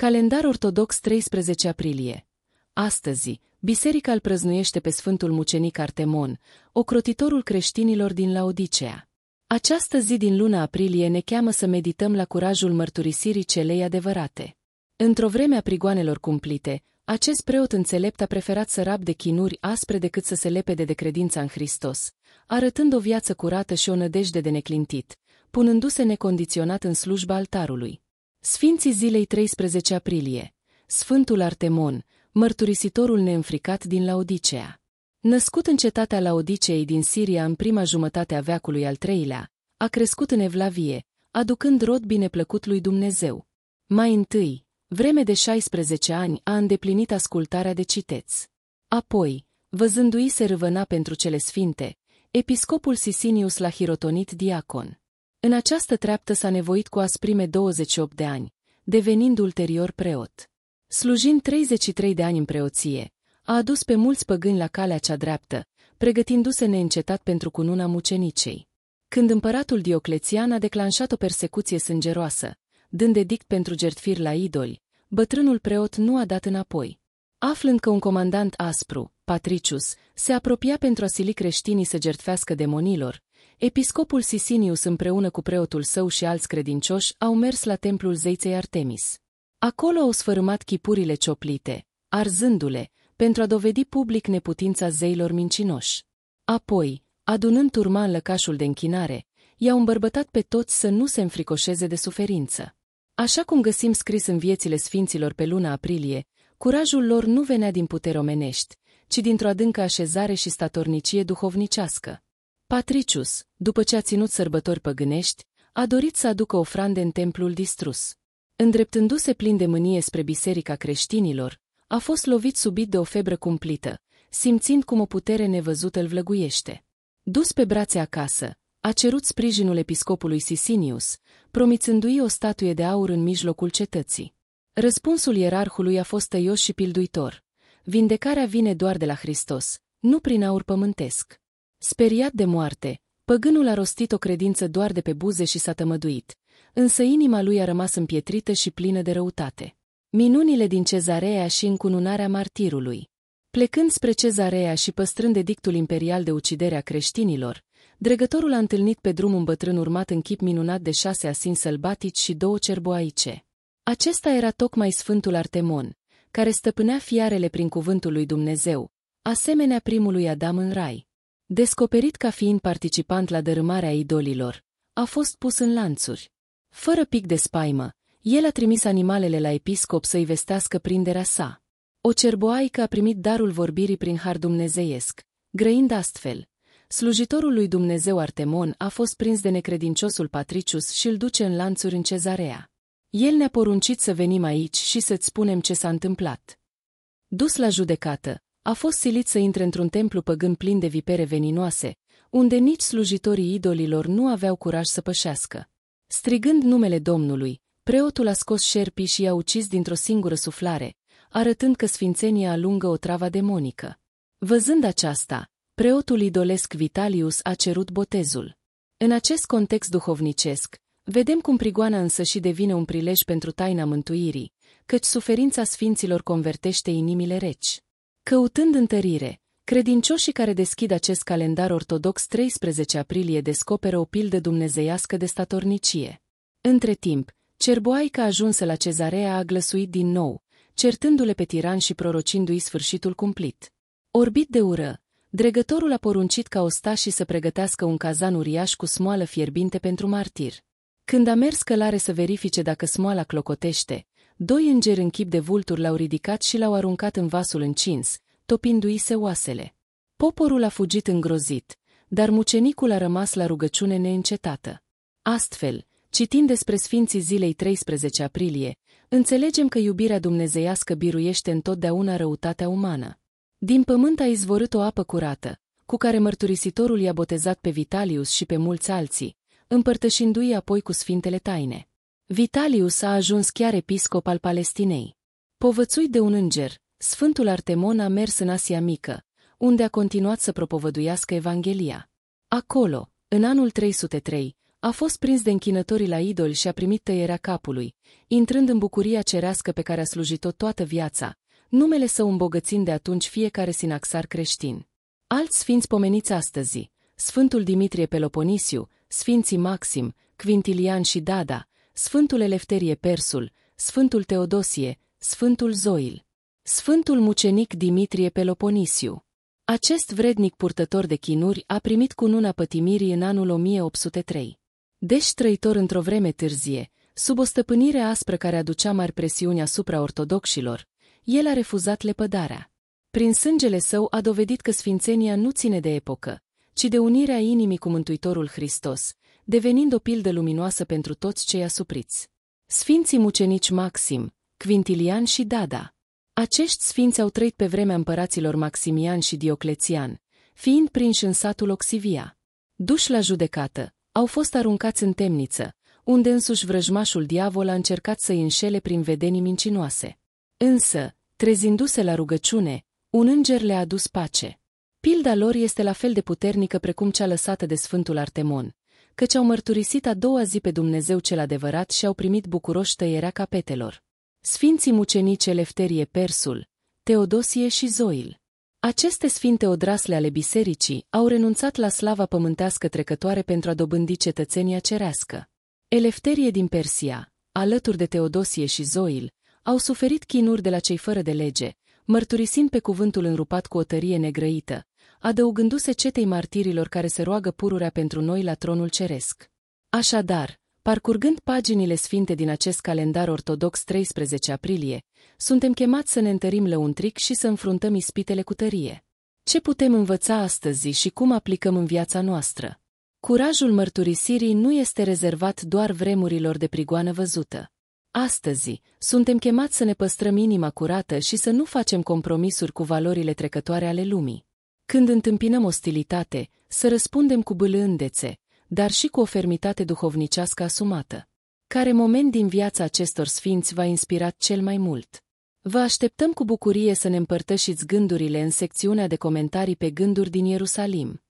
Calendar ortodox 13 aprilie. Astăzi, biserica îl prăznuiește pe Sfântul Mucenic Artemon, ocrotitorul creștinilor din Laodicea. Această zi din luna aprilie ne cheamă să medităm la curajul mărturisirii celei adevărate. Într-o vreme a prigoanelor cumplite, acest preot înțelept a preferat să rabde chinuri aspre decât să se lepede de credința în Hristos, arătând o viață curată și o nădejde de neclintit, punându-se necondiționat în slujba altarului. Sfinții zilei 13 aprilie Sfântul Artemon, mărturisitorul neînfricat din Laodicea. Născut în cetatea Laodicei din Siria în prima jumătate a veacului al treilea, a crescut în Evlavie, aducând rod bineplăcut lui Dumnezeu. Mai întâi, vreme de 16 ani, a îndeplinit ascultarea de citeți. Apoi, văzându-i se râvăna pentru cele sfinte, episcopul Sisinius l-a hirotonit diacon. În această treaptă s-a nevoit cu asprime 28 de ani, devenind ulterior preot. Slujind 33 de ani în preoție, a adus pe mulți păgâni la calea cea dreaptă, pregătindu-se neîncetat pentru cununa mucenicei. Când împăratul Dioclețian a declanșat o persecuție sângeroasă, dând edict pentru jertfiri la idoli, bătrânul preot nu a dat înapoi. Aflând că un comandant aspru, Patricius, se apropia pentru a sili creștinii să jertfească demonilor, episcopul Sisinius împreună cu preotul său și alți credincioși au mers la templul zeiței Artemis. Acolo au sfărâmat chipurile cioplite, arzându-le, pentru a dovedi public neputința zeilor mincinoși. Apoi, adunând turma în lăcașul de închinare, i-au îmbărbătat pe toți să nu se înfricoșeze de suferință. Așa cum găsim scris în viețile sfinților pe luna aprilie, curajul lor nu venea din puteri omenești, ci dintr-o adâncă așezare și statornicie duhovnicească. Patricius, după ce a ținut sărbători păgânești, a dorit să aducă ofrande în templul distrus. Îndreptându-se plin de mânie spre biserica creștinilor, a fost lovit subit de o febră cumplită, simțind cum o putere nevăzută îl vlăguiește. Dus pe brațe acasă, a cerut sprijinul episcopului Sisinius, promițându-i o statuie de aur în mijlocul cetății. Răspunsul ierarhului a fost tăios și pilduitor. Vindecarea vine doar de la Hristos, nu prin aur pământesc. Speriat de moarte, păgânul a rostit o credință doar de pe buze și s-a tămăduit, însă inima lui a rămas împietrită și plină de răutate. Minunile din cezarea și încununarea martirului. Plecând spre cezarea și păstrând edictul imperial de ucidere a creștinilor, dregătorul a întâlnit pe drum un bătrân urmat în chip minunat de șase asinți sălbatici și două cerboaice. Acesta era tocmai Sfântul Artemon, care stăpânea fiarele prin cuvântul lui Dumnezeu, asemenea primului Adam în rai. Descoperit ca fiind participant la dărâmarea idolilor, a fost pus în lanțuri. Fără pic de spaimă, el a trimis animalele la episcop să-i vestească prinderea sa. O cerboaică a primit darul vorbirii prin har dumnezeiesc, grăind astfel. Slujitorul lui Dumnezeu Artemon a fost prins de necredinciosul Patricius și îl duce în lanțuri în cezarea. El ne-a poruncit să venim aici și să-ți spunem ce s-a întâmplat. Dus la judecată, a fost silit să intre într-un templu păgân plin de vipere veninoase, unde nici slujitorii idolilor nu aveau curaj să pășească. Strigând numele Domnului, preotul a scos șerpii și i-a ucis dintr-o singură suflare, arătând că sfințenia alungă o travă demonică. Văzând aceasta, preotul idolesc Vitalius a cerut botezul. În acest context duhovnicesc, vedem cum prigoana însă și devine un prilej pentru taina mântuirii, căci suferința sfinților convertește inimile reci. Căutând întărire, credincioșii care deschid acest calendar ortodox 13 aprilie descoperă o pildă dumnezeiască de statornicie. Între timp, cerboaica ajunsă la cezarea a glăsuit din nou, certându-le pe tiran și prorocindu-i sfârșitul cumplit. Orbit de ură, dregătorul a poruncit ca ostașii să pregătească un cazan uriaș cu smoală fierbinte pentru martir. Când a mers călare să verifice dacă smoala clocotește, doi îngeri în chip de vulturi l-au ridicat și l-au aruncat în vasul încins, topindu-i se oasele. Poporul a fugit îngrozit, dar mucenicul a rămas la rugăciune neîncetată. Astfel, citind despre Sfinții zilei 13 aprilie, înțelegem că iubirea dumnezeiască biruiește întotdeauna răutatea umană. Din pământ a izvorât o apă curată, cu care mărturisitorul i-a botezat pe Vitalius și pe mulți alții, împărtășindu-i apoi cu sfintele taine. Vitalius a ajuns chiar episcop al Palestinei. Povățuit de un înger, Sfântul Artemon a mers în Asia Mică, unde a continuat să propovăduiască Evanghelia. Acolo, în anul 303, a fost prins de închinătorii la idol și a primit tăierea capului, intrând în bucuria cerească pe care a slujit-o toată viața, numele său îmbogățind de atunci fiecare sinaxar creștin. Alți sfinți pomeniți astăzi, Sfântul Dimitrie Peloponisiu, Sfinții Maxim, Quintilian și Dada, Sfântul Elefterie Persul, Sfântul Teodosie, Sfântul Zoil, Sfântul Mucenic Dimitrie Peloponisiu. Acest vrednic purtător de chinuri a primit cununa pătimirii în anul 1803. Deși trăitor într-o vreme târzie, sub o stăpânire aspră care aducea mari presiuni asupra ortodoxilor, el a refuzat lepădarea. Prin sângele său a dovedit că sfințenia nu ține de epocă, ci de unirea inimii cu Mântuitorul Hristos, devenind o pildă luminoasă pentru toți cei asupriți. Sfinții mucenici Maxim, Quintilian și Dada. Acești sfinți au trăit pe vremea împăraților Maximian și Dioclețian, fiind prinși în satul Oxivia. Duși la judecată, au fost aruncați în temniță, unde însuși vrăjmașul diavol a încercat să-i înșele prin vedenii mincinoase. Însă, trezindu-se la rugăciune, un înger le-a adus pace. Pilda lor este la fel de puternică precum cea lăsată de Sfântul Artemon, căci au mărturisit a doua zi pe Dumnezeu cel adevărat și au primit bucuroși tăierea capetelor. Sfinții mucenici Elefterie Persul, Teodosie și Zoil. Aceste sfinte odrasle ale bisericii au renunțat la slava pământească trecătoare pentru a dobândi cetățenia cerească. Elefterie din Persia, alături de Teodosie și Zoil, au suferit chinuri de la cei fără de lege, mărturisind pe cuvântul înrupat cu o tărie negrăită, adăugându-se cetei martirilor care se roagă pururea pentru noi la tronul ceresc. Așadar, parcurgând paginile sfinte din acest calendar ortodox 13 aprilie, suntem chemați să ne întărim lăuntric și să înfruntăm ispitele cu tărie. Ce putem învăța astăzi și cum aplicăm în viața noastră? Curajul mărturisirii nu este rezervat doar vremurilor de prigoană văzută. Astăzi, suntem chemați să ne păstrăm inima curată și să nu facem compromisuri cu valorile trecătoare ale lumii. Când întâmpinăm ostilitate, să răspundem cu bâlândețe, dar și cu o fermitate duhovnicească asumată. Care moment din viața acestor sfinți v-a inspirat cel mai mult? Vă așteptăm cu bucurie să ne împărtășiți gândurile în secțiunea de comentarii pe gânduri din Ierusalim.